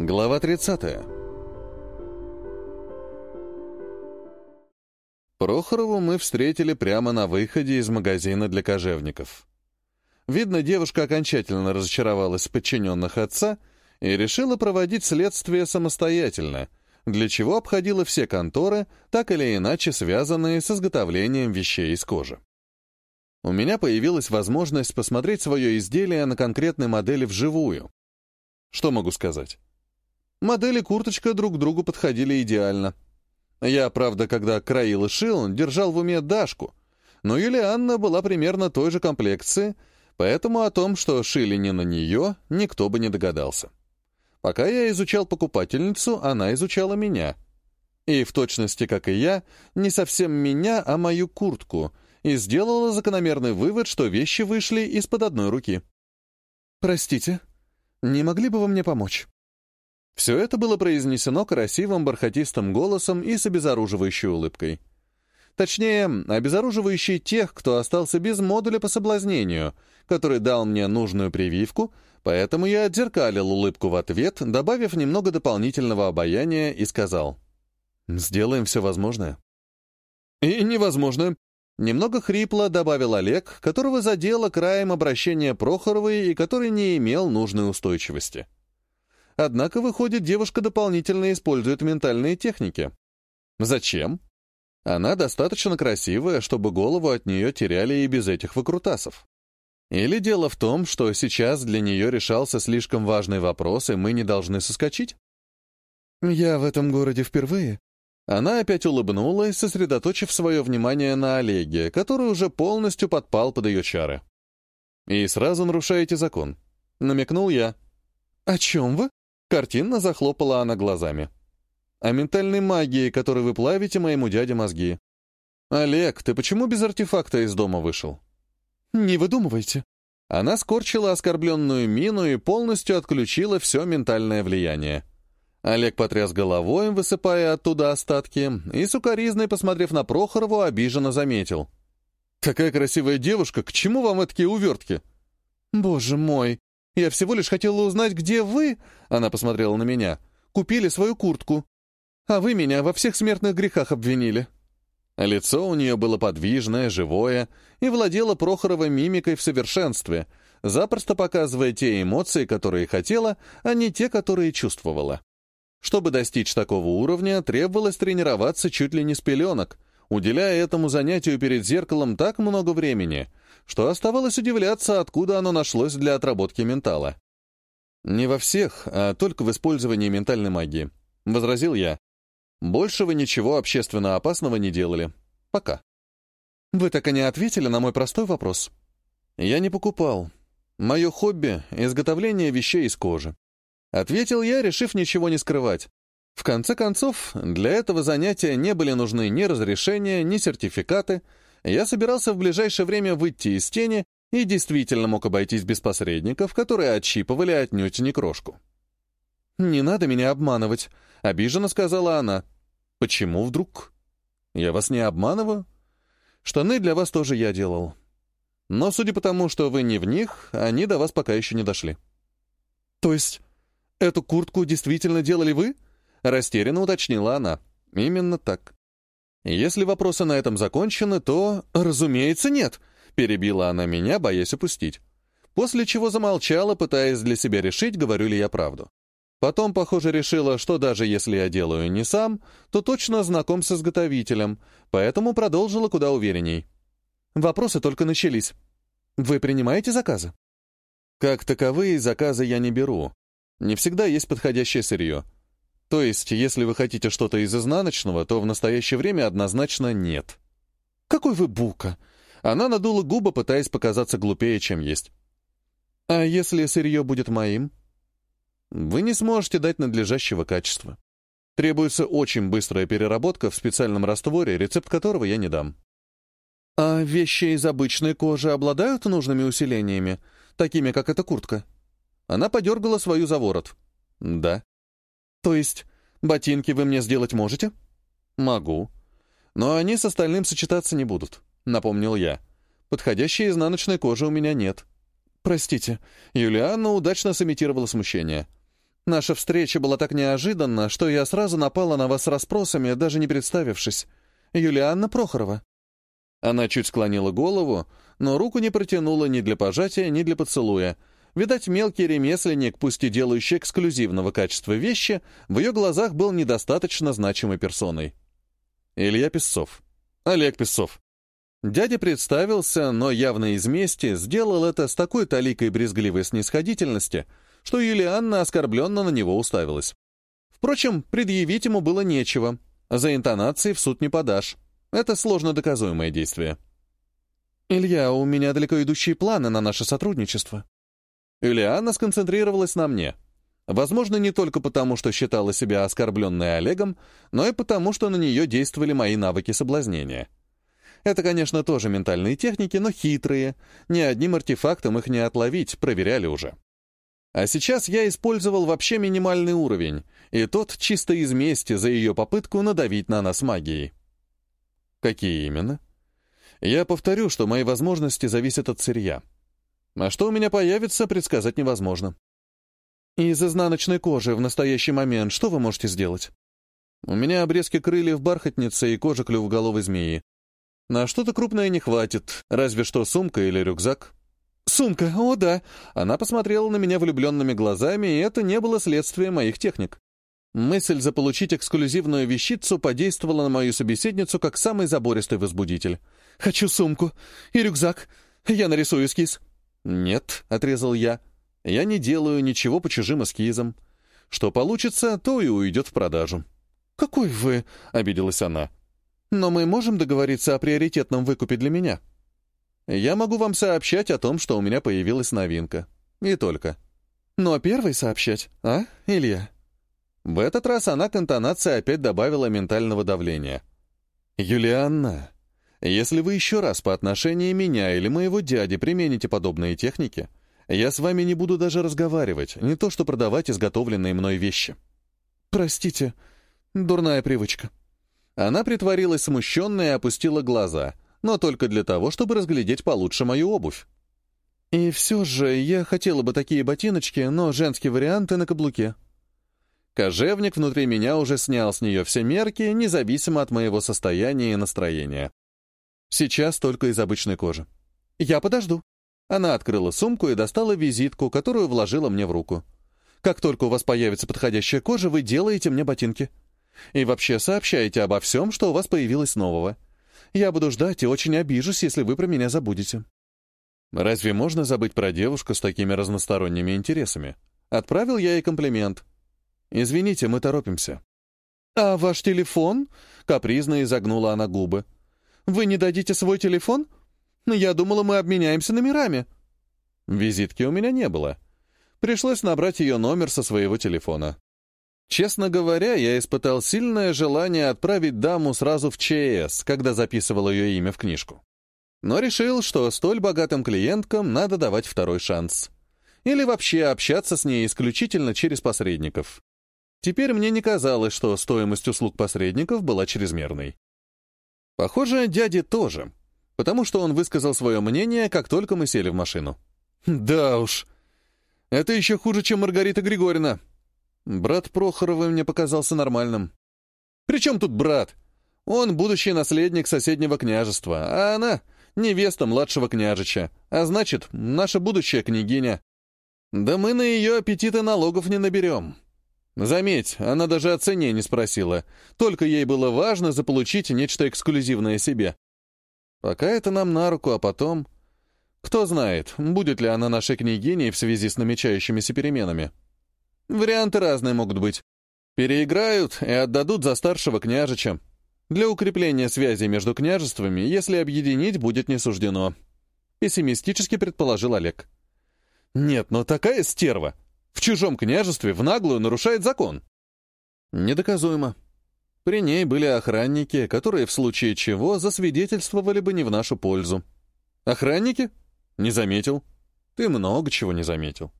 Глава 30. Прохорову мы встретили прямо на выходе из магазина для кожевников. Видно, девушка окончательно разочаровалась в подчиненных отца и решила проводить следствие самостоятельно, для чего обходила все конторы, так или иначе связанные с изготовлением вещей из кожи. У меня появилась возможность посмотреть свое изделие на конкретной модели вживую. Что могу сказать? Модели курточка друг к другу подходили идеально. Я, правда, когда краил и шил, держал в уме Дашку, но Юлианна была примерно той же комплекции, поэтому о том, что шили не на нее, никто бы не догадался. Пока я изучал покупательницу, она изучала меня. И в точности, как и я, не совсем меня, а мою куртку, и сделала закономерный вывод, что вещи вышли из-под одной руки. «Простите, не могли бы вы мне помочь?» Все это было произнесено красивым бархатистым голосом и с обезоруживающей улыбкой. Точнее, обезоруживающей тех, кто остался без модуля по соблазнению, который дал мне нужную прививку, поэтому я отзеркалил улыбку в ответ, добавив немного дополнительного обаяния и сказал «Сделаем все возможное». «И невозможно», — немного хрипло добавил Олег, которого задело краем обращения Прохоровой и который не имел нужной устойчивости. Однако, выходит, девушка дополнительно использует ментальные техники. Зачем? Она достаточно красивая, чтобы голову от нее теряли и без этих выкрутасов. Или дело в том, что сейчас для нее решался слишком важный вопрос, и мы не должны соскочить? Я в этом городе впервые. Она опять улыбнулась, сосредоточив свое внимание на Олеге, который уже полностью подпал под ее чары. «И сразу нарушаете закон», — намекнул я. «О чем вы?» Картинно захлопала она глазами. «О ментальной магии, которой вы плавите моему дяде мозги». «Олег, ты почему без артефакта из дома вышел?» «Не выдумывайте». Она скорчила оскорбленную мину и полностью отключила все ментальное влияние. Олег потряс головой, высыпая оттуда остатки, и сукоризной, посмотрев на Прохорову, обиженно заметил. «Какая красивая девушка, к чему вам такие увертки?» «Боже мой!» Я всего лишь хотела узнать, где вы, она посмотрела на меня, купили свою куртку. А вы меня во всех смертных грехах обвинили. Лицо у нее было подвижное, живое, и владело Прохорова мимикой в совершенстве, запросто показывая те эмоции, которые хотела, а не те, которые чувствовала. Чтобы достичь такого уровня, требовалось тренироваться чуть ли не с пеленок, уделяя этому занятию перед зеркалом так много времени, что оставалось удивляться, откуда оно нашлось для отработки ментала. «Не во всех, а только в использовании ментальной магии», — возразил я. «Больше вы ничего общественно опасного не делали. Пока». «Вы так и не ответили на мой простой вопрос». «Я не покупал. Мое хобби — изготовление вещей из кожи». Ответил я, решив ничего не скрывать. В конце концов, для этого занятия не были нужны ни разрешения, ни сертификаты — я собирался в ближайшее время выйти из тени и действительно мог обойтись без посредников, которые отщипывали отнюдь не крошку. «Не надо меня обманывать», — обиженно сказала она. «Почему вдруг?» «Я вас не обманываю. Штаны для вас тоже я делал. Но судя по тому, что вы не в них, они до вас пока еще не дошли». «То есть эту куртку действительно делали вы?» — растерянно уточнила она. «Именно так. Если вопросы на этом закончены, то, разумеется, нет, перебила она меня, боясь упустить. После чего замолчала, пытаясь для себя решить, говорю ли я правду. Потом, похоже, решила, что даже если я делаю не сам, то точно знаком с изготовителем, поэтому продолжила куда уверенней. Вопросы только начались. Вы принимаете заказы? Как таковые заказы я не беру. Не всегда есть подходящее сырье. То есть, если вы хотите что-то из изнаночного, то в настоящее время однозначно нет. Какой вы бука! Она надула губы, пытаясь показаться глупее, чем есть. А если сырье будет моим? Вы не сможете дать надлежащего качества. Требуется очень быстрая переработка в специальном растворе, рецепт которого я не дам. А вещи из обычной кожи обладают нужными усилениями, такими, как эта куртка? Она подергала свою за ворот. Да. То есть ботинки вы мне сделать можете? Могу. Но они с остальным сочетаться не будут, напомнил я. Подходящей изнаночной кожи у меня нет. Простите, Юлианна удачно сымитировала смущение. Наша встреча была так неожиданна, что я сразу напала на вас с расспросами, даже не представившись. Юлианна Прохорова». Она чуть склонила голову, но руку не протянула ни для пожатия, ни для поцелуя. Видать, мелкий ремесленник, пусть и делающий эксклюзивного качества вещи, в ее глазах был недостаточно значимой персоной. Илья Песцов. Олег Песцов. Дядя представился, но явно из мести сделал это с такой таликой брезгливой снисходительности, что Юлианна оскорбленно на него уставилась. Впрочем, предъявить ему было нечего. За интонацией в суд не подашь. Это сложно доказуемое действие. «Илья, у меня далеко идущие планы на наше сотрудничество». Юлианна сконцентрировалась на мне. Возможно, не только потому, что считала себя оскорбленной Олегом, но и потому, что на нее действовали мои навыки соблазнения. Это, конечно, тоже ментальные техники, но хитрые. Ни одним артефактом их не отловить, проверяли уже. А сейчас я использовал вообще минимальный уровень, и тот чисто из мести за ее попытку надавить на нас магией. Какие именно? Я повторю, что мои возможности зависят от сырья. А что у меня появится, предсказать невозможно. Из изнаночной кожи в настоящий момент что вы можете сделать? У меня обрезки крыльев бархатницы и кожа клювоголовой змеи. На что-то крупное не хватит, разве что сумка или рюкзак. «Сумка, о да!» Она посмотрела на меня влюбленными глазами, и это не было следствием моих техник. Мысль заполучить эксклюзивную вещицу подействовала на мою собеседницу как самый забористый возбудитель. «Хочу сумку и рюкзак. Я нарисую эскиз». «Нет», — отрезал я. «Я не делаю ничего по чужим эскизам. Что получится, то и уйдет в продажу». «Какой вы?» — обиделась она. «Но мы можем договориться о приоритетном выкупе для меня?» Я могу вам сообщать о том, что у меня появилась новинка. И только. Но первый сообщать, а, Илья? В этот раз она к интонации опять добавила ментального давления. «Юлианна, если вы еще раз по отношению меня или моего дяди примените подобные техники, я с вами не буду даже разговаривать, не то что продавать изготовленные мной вещи». «Простите, дурная привычка». Она притворилась смущенной и опустила глаза — но только для того, чтобы разглядеть получше мою обувь. И все же я хотела бы такие ботиночки, но женские варианты на каблуке. Кожевник внутри меня уже снял с нее все мерки, независимо от моего состояния и настроения. Сейчас только из обычной кожи. Я подожду. Она открыла сумку и достала визитку, которую вложила мне в руку. Как только у вас появится подходящая кожа, вы делаете мне ботинки. И вообще сообщаете обо всем, что у вас появилось нового. Я буду ждать и очень обижусь, если вы про меня забудете». Разве можно забыть про девушку с такими разносторонними интересами? Отправил я ей комплимент. «Извините, мы торопимся». «А ваш телефон?» — капризно изогнула она губы. «Вы не дадите свой телефон? Я думала, мы обменяемся номерами». Визитки у меня не было. Пришлось набрать ее номер со своего телефона. Честно говоря, я испытал сильное желание отправить даму сразу в ЧС, когда записывал ее имя в книжку. Но решил, что столь богатым клиенткам надо давать второй шанс. Или вообще общаться с ней исключительно через посредников. Теперь мне не казалось, что стоимость услуг посредников была чрезмерной. Похоже, дяде тоже, потому что он высказал свое мнение, как только мы сели в машину. «Да уж, это еще хуже, чем Маргарита Григорьевна», Брат Прохоровой мне показался нормальным. «При чем тут брат? Он будущий наследник соседнего княжества, а она — невеста младшего княжича, а значит, наша будущая княгиня. Да мы на ее аппетиты налогов не наберем». Заметь, она даже о цене не спросила, только ей было важно заполучить нечто эксклюзивное себе. Пока это нам на руку, а потом... Кто знает, будет ли она нашей княгиней в связи с намечающимися переменами. Варианты разные могут быть. Переиграют и отдадут за старшего княжича. Для укрепления связи между княжествами, если объединить, будет не суждено. Пессимистически предположил Олег. Нет, но такая стерва. В чужом княжестве в наглую нарушает закон. Недоказуемо. При ней были охранники, которые в случае чего засвидетельствовали бы не в нашу пользу. Охранники? Не заметил. Ты много чего не заметил.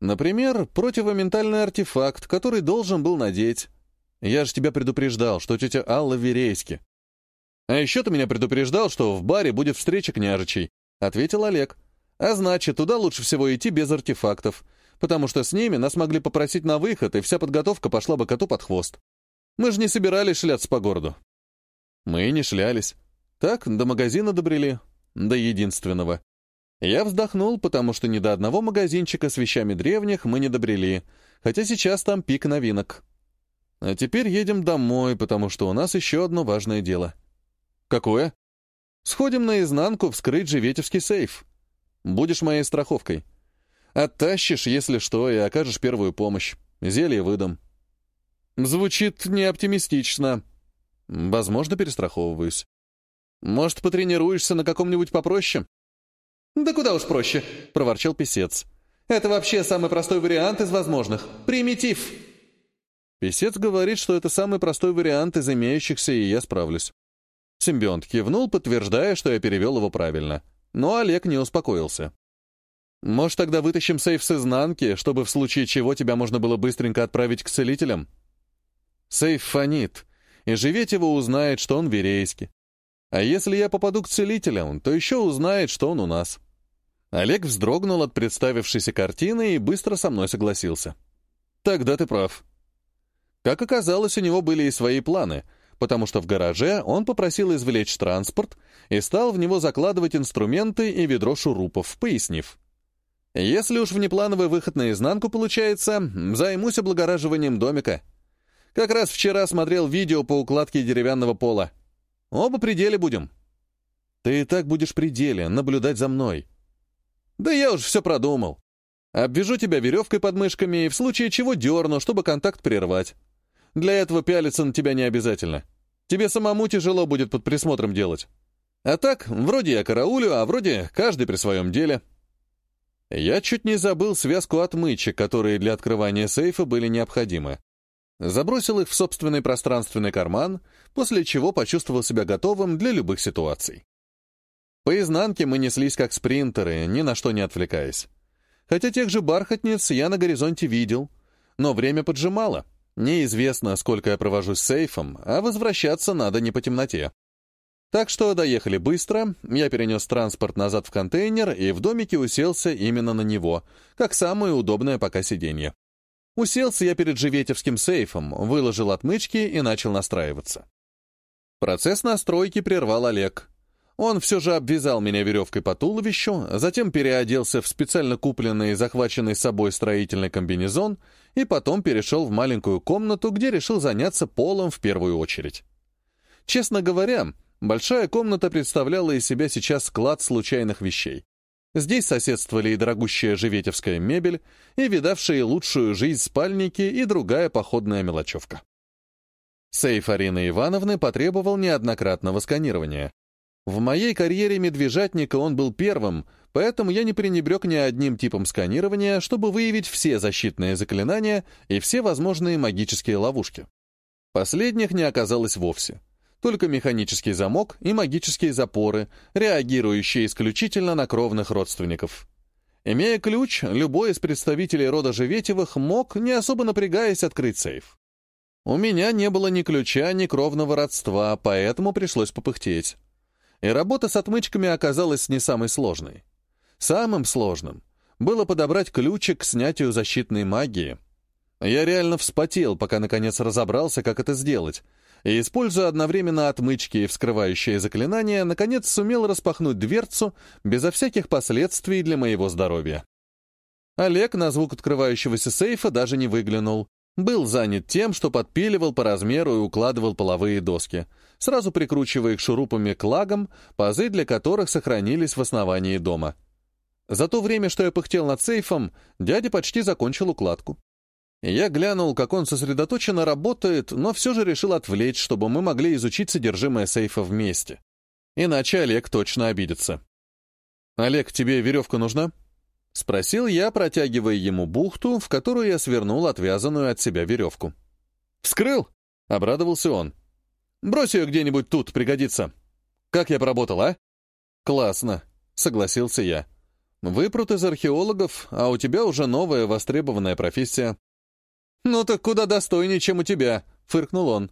Например, противоментальный артефакт, который должен был надеть. Я же тебя предупреждал, что тетя Алла Верейски. А еще ты меня предупреждал, что в баре будет встреча княжичей, — ответил Олег. А значит, туда лучше всего идти без артефактов. Потому что с ними нас могли попросить на выход, и вся подготовка пошла бы коту под хвост. Мы же не собирались шляться по городу. Мы не шлялись. Так, до магазина добрели. До единственного. Я вздохнул, потому что ни до одного магазинчика с вещами древних мы не добрели, хотя сейчас там пик новинок. А теперь едем домой, потому что у нас еще одно важное дело. Какое? Сходим наизнанку вскрыть Живетевский сейф. Будешь моей страховкой. Оттащишь, если что, и окажешь первую помощь. Зелье выдам. Звучит неоптимистично. Возможно, перестраховываюсь. Может, потренируешься на каком-нибудь попроще? «Да куда уж проще», — проворчал писец. «Это вообще самый простой вариант из возможных. Примитив». Песец говорит, что это самый простой вариант из имеющихся, и я справлюсь. Симбионт кивнул, подтверждая, что я перевел его правильно. Но Олег не успокоился. «Может, тогда вытащим сейф с изнанки, чтобы в случае чего тебя можно было быстренько отправить к целителям?» Сейф фонит, и Живетева узнает, что он верейский. А если я попаду к целителям, то еще узнает, что он у нас. Олег вздрогнул от представившейся картины и быстро со мной согласился. «Тогда ты прав». Как оказалось, у него были и свои планы, потому что в гараже он попросил извлечь транспорт и стал в него закладывать инструменты и ведро шурупов, пояснив. «Если уж внеплановый выход наизнанку получается, займусь облагораживанием домика. Как раз вчера смотрел видео по укладке деревянного пола. Оба пределе будем». «Ты и так будешь пределе, наблюдать за мной», да я уж все продумал. Обвяжу тебя веревкой под мышками и в случае чего дерну, чтобы контакт прервать. Для этого пялиться на тебя не обязательно. Тебе самому тяжело будет под присмотром делать. А так, вроде я караулю, а вроде каждый при своем деле. Я чуть не забыл связку отмычек, которые для открывания сейфа были необходимы. Забросил их в собственный пространственный карман, после чего почувствовал себя готовым для любых ситуаций. По изнанке мы неслись как спринтеры, ни на что не отвлекаясь. Хотя тех же бархатниц я на горизонте видел, но время поджимало. Неизвестно, сколько я провожу с сейфом, а возвращаться надо не по темноте. Так что доехали быстро, я перенес транспорт назад в контейнер и в домике уселся именно на него, как самое удобное пока сиденье. Уселся я перед Живетевским сейфом, выложил отмычки и начал настраиваться. Процесс настройки прервал Олег. Он все же обвязал меня веревкой по туловищу, затем переоделся в специально купленный и захваченный с собой строительный комбинезон и потом перешел в маленькую комнату, где решил заняться полом в первую очередь. Честно говоря, большая комната представляла из себя сейчас склад случайных вещей. Здесь соседствовали и дорогущая живетевская мебель, и видавшие лучшую жизнь спальники, и другая походная мелочевка. Сейф Арины Ивановны потребовал неоднократного сканирования. В моей карьере медвежатника он был первым, поэтому я не пренебрег ни одним типом сканирования, чтобы выявить все защитные заклинания и все возможные магические ловушки. Последних не оказалось вовсе. Только механический замок и магические запоры, реагирующие исключительно на кровных родственников. Имея ключ, любой из представителей рода Живетевых мог, не особо напрягаясь, открыть сейф. У меня не было ни ключа, ни кровного родства, поэтому пришлось попыхтеть. И работа с отмычками оказалась не самой сложной. Самым сложным было подобрать ключик к снятию защитной магии. Я реально вспотел, пока наконец разобрался, как это сделать, и, используя одновременно отмычки и вскрывающие заклинания, наконец сумел распахнуть дверцу безо всяких последствий для моего здоровья. Олег на звук открывающегося сейфа даже не выглянул, был занят тем, что подпиливал по размеру и укладывал половые доски, сразу прикручивая их шурупами к лагам, пазы для которых сохранились в основании дома. За то время, что я пыхтел над сейфом, дядя почти закончил укладку. Я глянул, как он сосредоточенно работает, но все же решил отвлечь, чтобы мы могли изучить содержимое сейфа вместе. Иначе Олег точно обидится. «Олег, тебе веревка нужна?» — спросил я, протягивая ему бухту, в которую я свернул отвязанную от себя веревку. «Вскрыл!» — обрадовался он. «Брось ее где-нибудь тут, пригодится. Как я поработал, а?» «Классно», — согласился я. «Выпрут из археологов, а у тебя уже новая востребованная профессия». «Ну так куда достойнее, чем у тебя», — фыркнул он.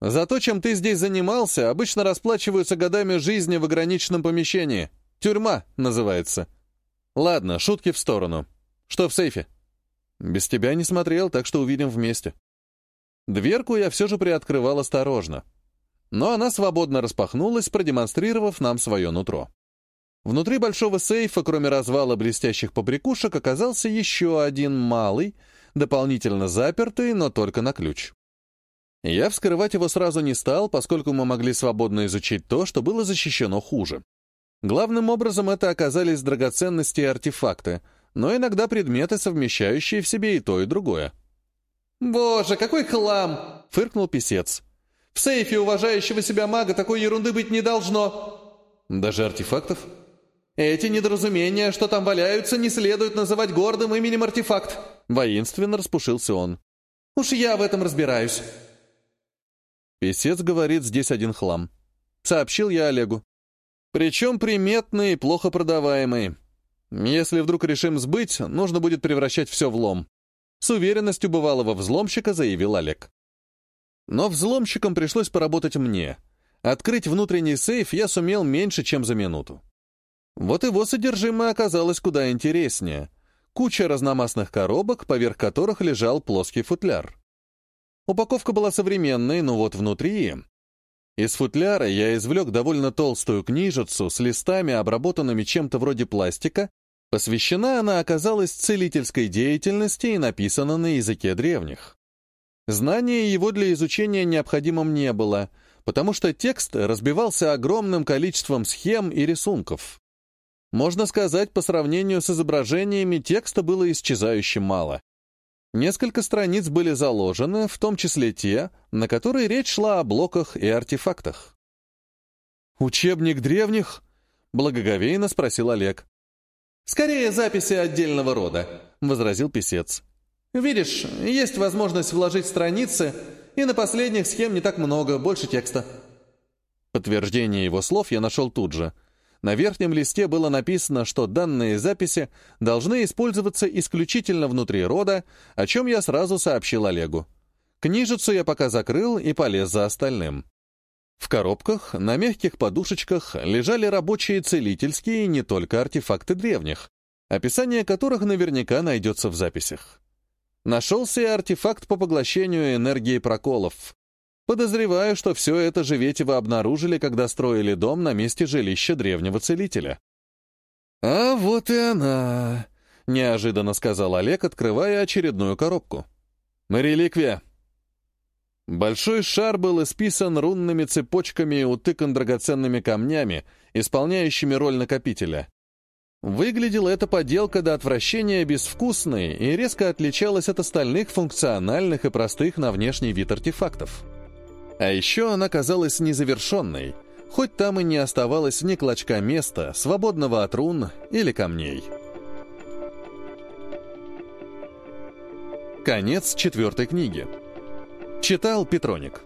«За то, чем ты здесь занимался, обычно расплачиваются годами жизни в ограниченном помещении. Тюрьма называется». Ладно, шутки в сторону. Что в сейфе? Без тебя не смотрел, так что увидим вместе. Дверку я все же приоткрывал осторожно. Но она свободно распахнулась, продемонстрировав нам свое нутро. Внутри большого сейфа, кроме развала блестящих побрякушек, оказался еще один малый, дополнительно запертый, но только на ключ. Я вскрывать его сразу не стал, поскольку мы могли свободно изучить то, что было защищено хуже. Главным образом это оказались драгоценности и артефакты, но иногда предметы, совмещающие в себе и то, и другое. «Боже, какой хлам!» — фыркнул писец. «В сейфе уважающего себя мага такой ерунды быть не должно!» «Даже артефактов?» «Эти недоразумения, что там валяются, не следует называть гордым именем артефакт!» Воинственно распушился он. «Уж я в этом разбираюсь!» «Песец говорит, здесь один хлам», — сообщил я Олегу. «Причем приметный и плохо продаваемый. Если вдруг решим сбыть, нужно будет превращать все в лом». С уверенностью бывалого взломщика заявил Олег. Но взломщиком пришлось поработать мне. Открыть внутренний сейф я сумел меньше, чем за минуту. Вот его содержимое оказалось куда интереснее. Куча разномастных коробок, поверх которых лежал плоский футляр. Упаковка была современной, но вот внутри... Из футляра я извлек довольно толстую книжицу с листами, обработанными чем-то вроде пластика. Посвящена она оказалась целительской деятельности и написана на языке древних. Знания его для изучения необходимым не было, потому что текст разбивался огромным количеством схем и рисунков. Можно сказать, по сравнению с изображениями текста было исчезающе мало. Несколько страниц были заложены, в том числе те, на которые речь шла о блоках и артефактах. «Учебник древних?» — благоговейно спросил Олег. «Скорее записи отдельного рода», — возразил писец. «Видишь, есть возможность вложить страницы, и на последних схем не так много, больше текста». Подтверждение его слов я нашел тут же — на верхнем листе было написано, что данные записи должны использоваться исключительно внутри рода, о чем я сразу сообщил Олегу. Книжицу я пока закрыл и полез за остальным. В коробках, на мягких подушечках, лежали рабочие целительские не только артефакты древних, описание которых наверняка найдется в записях. Нашелся и артефакт по поглощению энергии проколов. Подозреваю, что все это Живетево обнаружили, когда строили дом на месте жилища древнего целителя. «А вот и она», — неожиданно сказал Олег, открывая очередную коробку. «Реликвия». Большой шар был исписан рунными цепочками и утыкан драгоценными камнями, исполняющими роль накопителя. Выглядела эта поделка до отвращения безвкусной и резко отличалась от остальных функциональных и простых на внешний вид артефактов. А еще она казалась незавершенной, хоть там и не оставалось ни клочка места, свободного от рун или камней. Конец четвертой книги. Читал Петроник.